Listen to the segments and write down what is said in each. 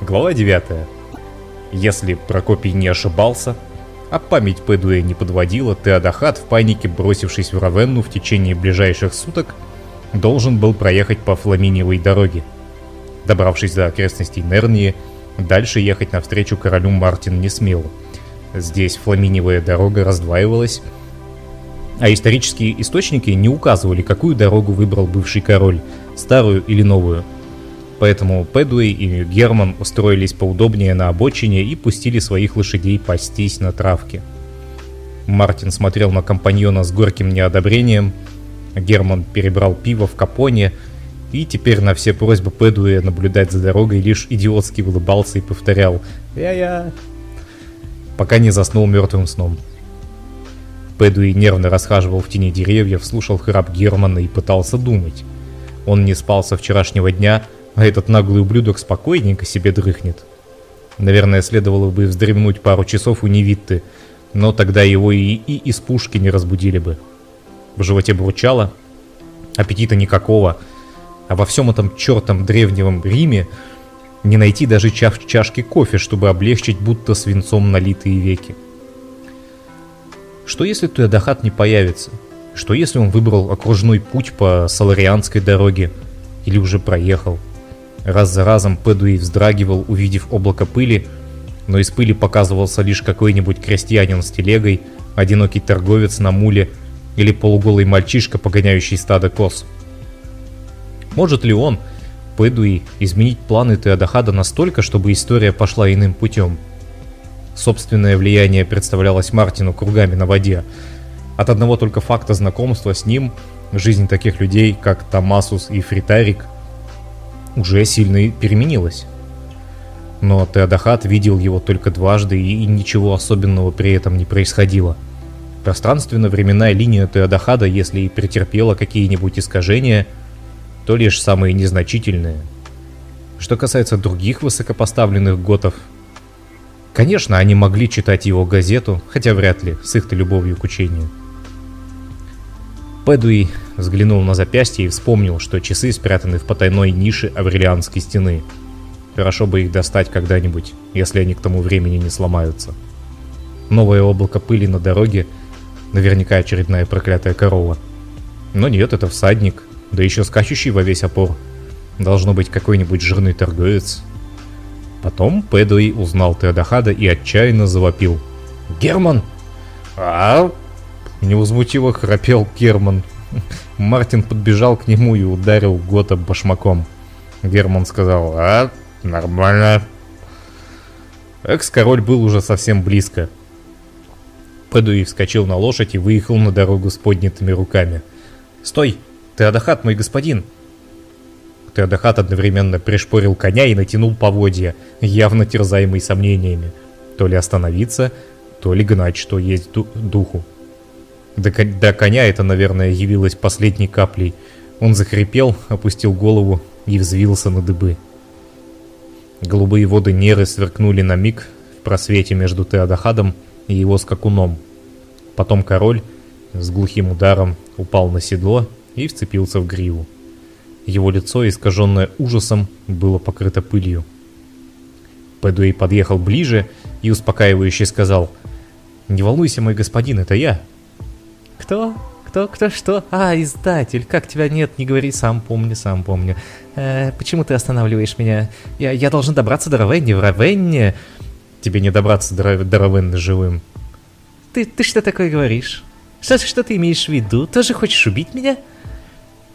Глава 9. Если Прокопий не ошибался, а память Пэдуэ не подводила, Теодахат, в панике бросившись в Равенну в течение ближайших суток, должен был проехать по Фламиниевой дороге. Добравшись до окрестностей Нернии, дальше ехать навстречу королю Мартин не смел. Здесь Фламиниевая дорога раздваивалась, а исторические источники не указывали, какую дорогу выбрал бывший король, старую или новую. Поэтому Пэдуэй и Герман устроились поудобнее на обочине и пустили своих лошадей пастись на травке. Мартин смотрел на компаньона с горьким неодобрением, Герман перебрал пиво в капоне, и теперь на все просьбы Пэдуэя наблюдать за дорогой лишь идиотски улыбался и повторял «Я-я», пока не заснул мертвым сном. Пэдуи нервно расхаживал в тени деревьев, слушал храп Германа и пытался думать. Он не спал со вчерашнего дня, а этот наглый ублюдок спокойненько себе дрыхнет. Наверное, следовало бы вздремнуть пару часов у Невитты, но тогда его и, и из пушки не разбудили бы. В животе бурчало, аппетита никакого, а во всем этом чертом древнем Риме не найти даже чаш чашки кофе, чтобы облегчить будто свинцом налитые веки. Что если Туэдахат не появится? Что если он выбрал окружной путь по Саларианской дороге? Или уже проехал? Раз за разом Пэдуи вздрагивал, увидев облако пыли, но из пыли показывался лишь какой-нибудь крестьянин с телегой, одинокий торговец на муле или полуголый мальчишка, погоняющий стадо коз. Может ли он, Пэдуи, изменить планы Теодахада настолько, чтобы история пошла иным путем? Собственное влияние представлялось Мартину кругами на воде. От одного только факта знакомства с ним жизнь таких людей, как Томасус и Фритарик, уже сильно переменилась. Но Теодахат видел его только дважды, и ничего особенного при этом не происходило. Пространственно-временная линия Теодахада, если и претерпела какие-нибудь искажения, то лишь самые незначительные. Что касается других высокопоставленных готов, Конечно, они могли читать его газету, хотя вряд ли, с их-то любовью к учению. Пэдуи взглянул на запястье и вспомнил, что часы спрятаны в потайной нише Аврелианской стены. Хорошо бы их достать когда-нибудь, если они к тому времени не сломаются. Новое облако пыли на дороге, наверняка очередная проклятая корова. Но нет, это всадник, да еще скачущий во весь опор. Должно быть какой-нибудь жирный торговец, Потом Пэдуи узнал Теодахада и отчаянно завопил. «Герман!» «А?» Невозмутиво храпел Герман. Мартин подбежал к нему и ударил Гота башмаком. Герман сказал «А, нормально». Экс-король был уже совсем близко. Пэдуи вскочил на лошадь и выехал на дорогу с поднятыми руками. «Стой! Теодахат, мой господин!» Теодахат одновременно пришпорил коня и натянул поводья, явно терзаемый сомнениями. То ли остановиться, то ли гнать, что есть духу. До, до коня это, наверное, явилось последней каплей. Он захрипел, опустил голову и взвился на дыбы. Голубые воды Неры сверкнули на миг в просвете между Теодахадом и его скакуном. Потом король с глухим ударом упал на седло и вцепился в гриву. Его лицо, искаженное ужасом, было покрыто пылью. Пэдуэй подъехал ближе и успокаивающе сказал «Не волнуйся, мой господин, это я». «Кто? Кто? Кто? Что? А, издатель, как тебя нет, не говори, сам помню, сам помню. Э, почему ты останавливаешь меня? Я, я должен добраться до Равенни, в Равенне...» «Тебе не добраться до, до Равенны живым». «Ты, ты что такое говоришь? Что, что ты имеешь в виду? Тоже хочешь убить меня?»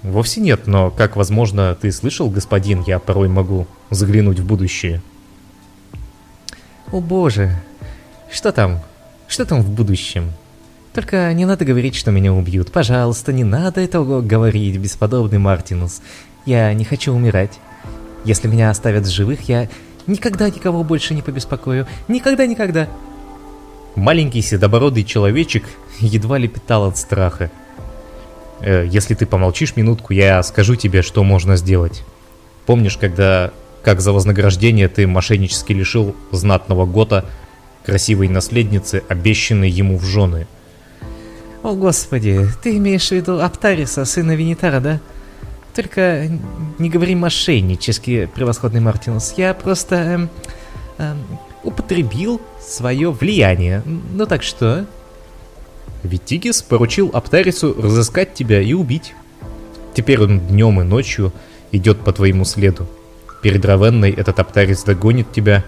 Вовсе нет, но, как возможно, ты слышал, господин, я порой могу заглянуть в будущее. О боже, что там? Что там в будущем? Только не надо говорить, что меня убьют. Пожалуйста, не надо этого говорить, бесподобный Мартинус. Я не хочу умирать. Если меня оставят живых, я никогда никого больше не побеспокою. Никогда-никогда. Маленький седобородый человечек едва ли питал от страха. Э, если ты помолчишь минутку, я скажу тебе, что можно сделать. Помнишь, когда, как за вознаграждение, ты мошеннически лишил знатного Гота красивой наследницы, обещанной ему в жены? О, господи, ты имеешь в виду Аптариса, сына Винитара, да? Только не говори мошеннически, превосходный Мартинус. Я просто эм, эм, употребил свое влияние. Ну так что? Витигис поручил Аптарису разыскать тебя и убить. Теперь он днем и ночью идет по твоему следу. Перед Равенной этот Аптарис догонит тебя,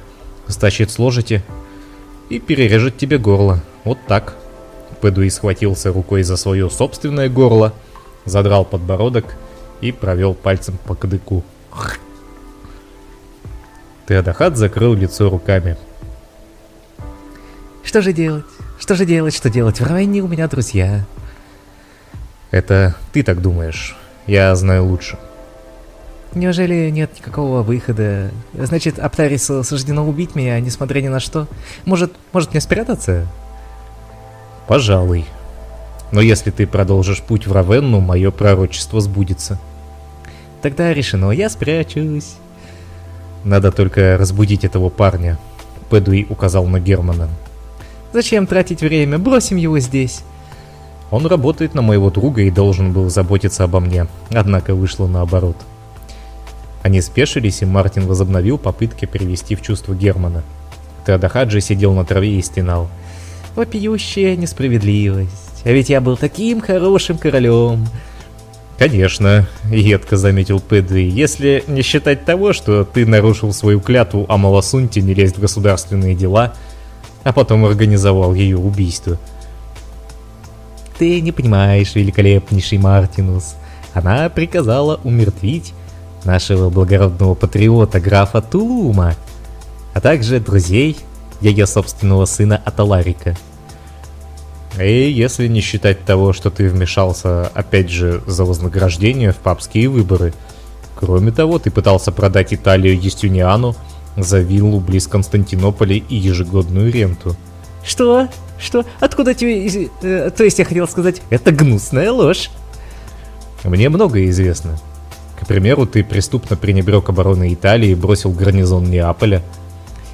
стащит с ложити и перережет тебе горло. Вот так. Пэдуи схватился рукой за свое собственное горло, задрал подбородок и провел пальцем по кадыку. Теодахат закрыл лицо руками. Что же делать? Что же делать, что делать? В Равенне у меня друзья. Это ты так думаешь. Я знаю лучше. Неужели нет никакого выхода? Значит, Аптарису суждено убить меня, несмотря ни на что? Может, может мне спрятаться? Пожалуй. Но если ты продолжишь путь в Равенну, мое пророчество сбудется. Тогда решено, я спрячусь. Надо только разбудить этого парня. Пэдуи указал на Германа. Зачем тратить время? Бросим его здесь. Он работает на моего друга и должен был заботиться обо мне, однако вышло наоборот. Они спешились, и Мартин возобновил попытки привести в чувство Германа. Теодахаджи сидел на траве и стенал. «Вопиющая несправедливость! А ведь я был таким хорошим королем!» «Конечно», — едко заметил Пэдри, «если не считать того, что ты нарушил свою клятву о Малосунте не лезть в государственные дела, а потом организовал ее убийство». Ты не понимаешь, великолепнейший Мартинус. Она приказала умертвить нашего благородного патриота графа Тулума, а также друзей ее собственного сына Аталарика. И если не считать того, что ты вмешался, опять же, за вознаграждение в папские выборы. Кроме того, ты пытался продать Италию Естюниану за виллу близ Константинополя и ежегодную ренту. Что? Что? Откуда тебе... Э, то есть я хотел сказать, это гнусная ложь. Мне многое известно. К примеру, ты преступно пренебрег обороной Италии и бросил гарнизон Неаполя.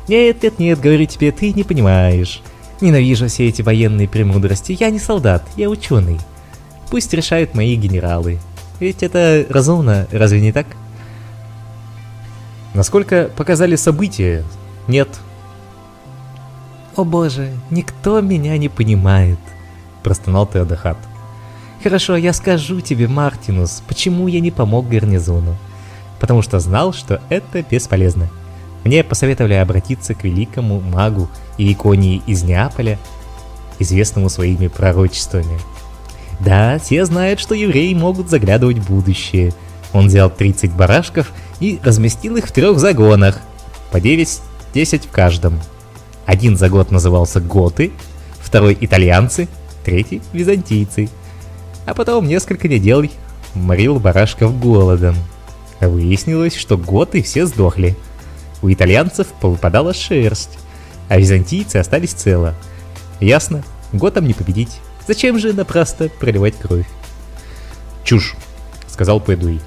Нет, нет, нет, говорю тебе, ты не понимаешь. Ненавижу все эти военные премудрости. Я не солдат, я ученый. Пусть решают мои генералы. Ведь это разумно, разве не так? Насколько показали события? Нет, «О боже, никто меня не понимает», – простонал Теодахат. «Хорошо, я скажу тебе, Мартинус, почему я не помог гарнизону. Потому что знал, что это бесполезно. Мне посоветовали обратиться к великому магу и иконии из Неаполя, известному своими пророчествами. Да, все знают, что евреи могут заглядывать в будущее. Он взял 30 барашков и разместил их в трех загонах, по 9-10 в каждом. Один за год назывался готы, второй итальянцы, третий византийцы. А потом несколько недель морил барашков голодом. Выяснилось, что готы все сдохли. У итальянцев повыпадала шерсть, а византийцы остались целы. Ясно, готам не победить. Зачем же напрасно проливать кровь? Чушь, сказал Пэдуи.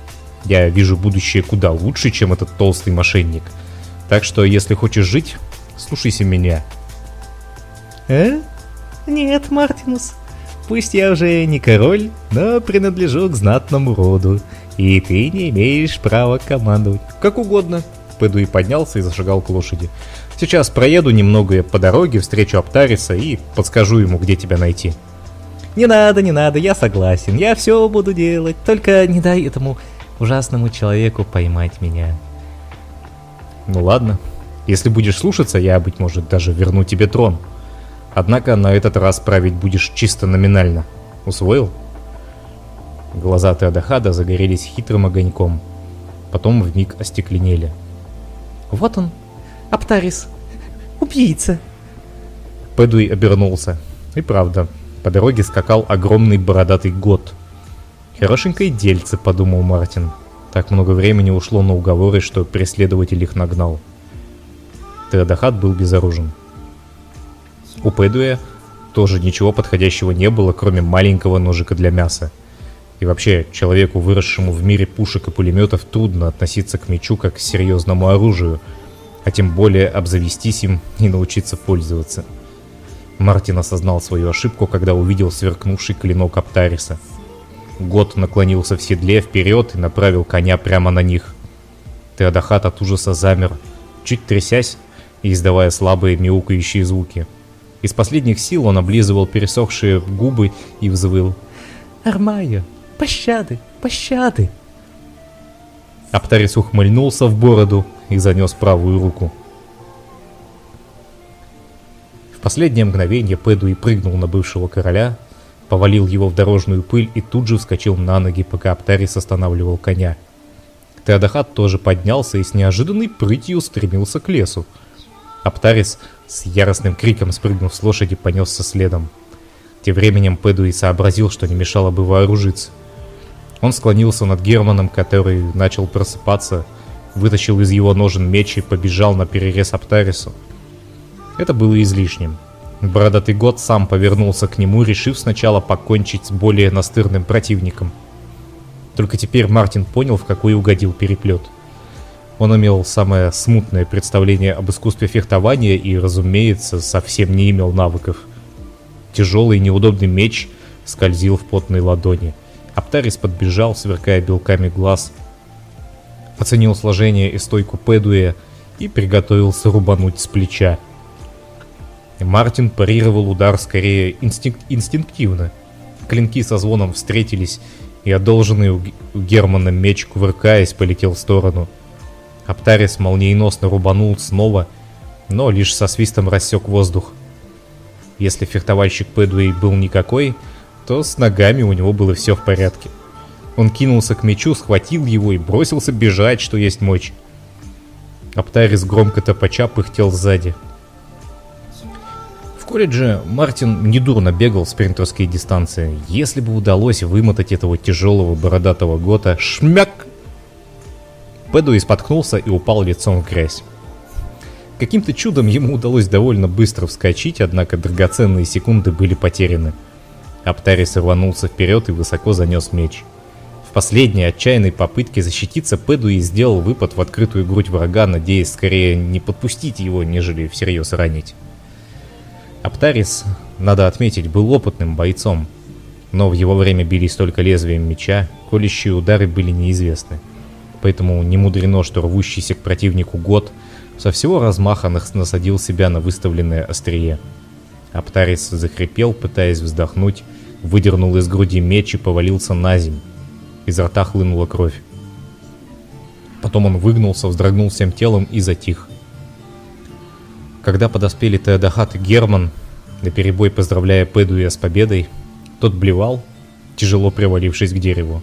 Я вижу будущее куда лучше, чем этот толстый мошенник. Так что, если хочешь жить, Слушайся меня. Э? Нет, Мартинус. Пусть я уже не король, но принадлежу к знатному роду, и ты не имеешь права командовать. Как угодно. Пэдуи поднялся и зашагал к лошади. Сейчас проеду немного по дороге, встречу Аптариса и подскажу ему, где тебя найти. Не надо, не надо, я согласен, я все буду делать, только не дай этому ужасному человеку поймать меня. Ну ладно, если будешь слушаться, я, быть может, даже верну тебе трон. Однако на этот раз править будешь чисто номинально. Усвоил? Глаза Теодахада загорелись хитрым огоньком. Потом вмиг остекленели. «Вот он, Аптарис, убийца!» Пэдуй обернулся. И правда, по дороге скакал огромный бородатый год. «Хорошенькое дельце», — подумал Мартин. Так много времени ушло на уговоры, что преследователь их нагнал. Теодахат был безоружен. У Пэдуя тоже ничего подходящего не было, кроме маленького ножика для мяса. И вообще, человеку, выросшему в мире пушек и пулеметов, трудно относиться к мечу как к серьезному оружию, а тем более обзавестись им и научиться пользоваться. Мартин осознал свою ошибку, когда увидел сверкнувший клинок Аптариса. Год наклонился в седле вперед и направил коня прямо на них. Теодахат от ужаса замер, чуть трясясь и издавая слабые мяукающие звуки. Из последних сил он облизывал пересохшие губы и взвыл. «Армайо, пощады, пощады!» Аптарис ухмыльнулся в бороду и занес правую руку. В последнее мгновение Пэдуи прыгнул на бывшего короля, повалил его в дорожную пыль и тут же вскочил на ноги, пока Аптарис останавливал коня. Теодахат тоже поднялся и с неожиданной прытью стремился к лесу. Аптарис с яростным криком спрыгнув с лошади понесся следом. Тем временем Пэдуи сообразил, что не мешало бы вооружиться. Он склонился над Германом, который начал просыпаться, вытащил из его ножен меч и побежал на перерез Аптарису. Это было излишним. Бородатый год сам повернулся к нему, решив сначала покончить с более настырным противником. Только теперь Мартин понял, в какой угодил переплет. Он имел самое смутное представление об искусстве фехтования и, разумеется, совсем не имел навыков. Тяжелый неудобный меч скользил в потной ладони. Аптарис подбежал, сверкая белками глаз, оценил сложение и стойку Пэдуя и приготовился рубануть с плеча. Мартин парировал удар скорее инстинк инстинктивно. Клинки со звоном встретились, и одолженный у Германа меч, кувыркаясь, полетел в сторону. Аптарис молниеносно рубанул снова, но лишь со свистом рассек воздух. Если фехтовальщик Пэдуэй был никакой, то с ногами у него было все в порядке. Он кинулся к мечу, схватил его и бросился бежать, что есть мочь. Аптарис громко топача пыхтел сзади. В колледже Мартин недурно бегал спринтерские дистанции. Если бы удалось вымотать этого тяжелого бородатого гота, шмяк! Пэдуи споткнулся и упал лицом в грязь. Каким-то чудом ему удалось довольно быстро вскочить, однако драгоценные секунды были потеряны. Аптарис рванулся вперед и высоко занес меч. В последней отчаянной попытке защититься Пэдуи сделал выпад в открытую грудь врага, надеясь скорее не подпустить его, нежели всерьез ранить. Аптарис, надо отметить, был опытным бойцом, но в его время бились только лезвием меча, колющие удары были неизвестны. Поэтому не мудрено, что рвущийся к противнику год со всего размаха насадил себя на выставленное острие. Аптарис захрипел, пытаясь вздохнуть, выдернул из груди меч и повалился на земь. Из рта хлынула кровь. Потом он выгнулся, вздрогнул всем телом и затих. Когда подоспели Теодахат и Герман, на перебой поздравляя Пэдуя с победой, тот блевал, тяжело привалившись к дереву.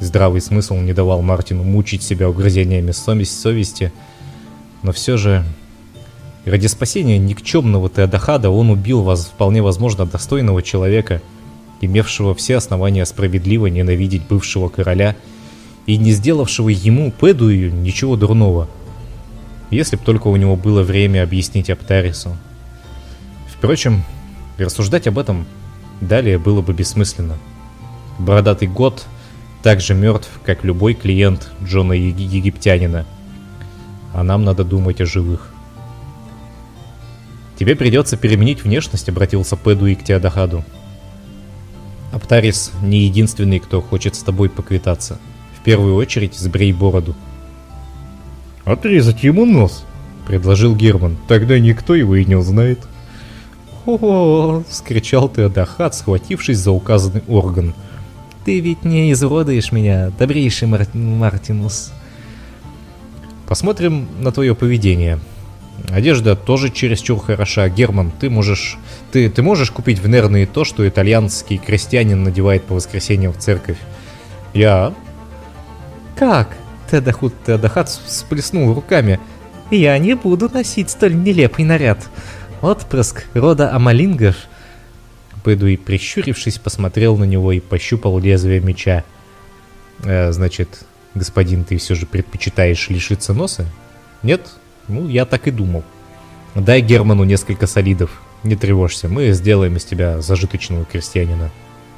Здравый смысл не давал Мартину мучить себя угрызениями совести, но все же ради спасения никчемного Теодахада он убил вас вполне возможно достойного человека, имевшего все основания справедливо ненавидеть бывшего короля и не сделавшего ему, Пэдую, ничего дурного – если б только у него было время объяснить Аптарису. Впрочем, рассуждать об этом далее было бы бессмысленно. Бородатый год так же мертв, как любой клиент Джона Египтянина. А нам надо думать о живых. «Тебе придется переменить внешность», — обратился Пэдуи к Теодахаду. «Аптарис не единственный, кто хочет с тобой поквитаться. В первую очередь сбрей бороду». «Отрезать ему нос», — предложил Герман. «Тогда никто его и не узнает». «О!» — вскричал Теодахат, схватившись за указанный орган. «Ты ведь не изуродуешь меня, добрейший Мар... Мартинус». «Посмотрим на твое поведение. Одежда тоже чересчур хороша. Герман, ты можешь... Ты, ты можешь купить в Нерные то, что итальянский крестьянин надевает по воскресеньям в церковь?» «Я?» «Как?» Тедахут Тедахат всплеснул руками. «Я не буду носить столь нелепый наряд. Отпрыск рода Амалингов». Бэдуи, прищурившись, посмотрел на него и пощупал лезвие меча. «Э, «Значит, господин, ты все же предпочитаешь лишиться носа?» «Нет? Ну, я так и думал. Дай Герману несколько солидов. Не тревожься, мы сделаем из тебя зажиточного крестьянина».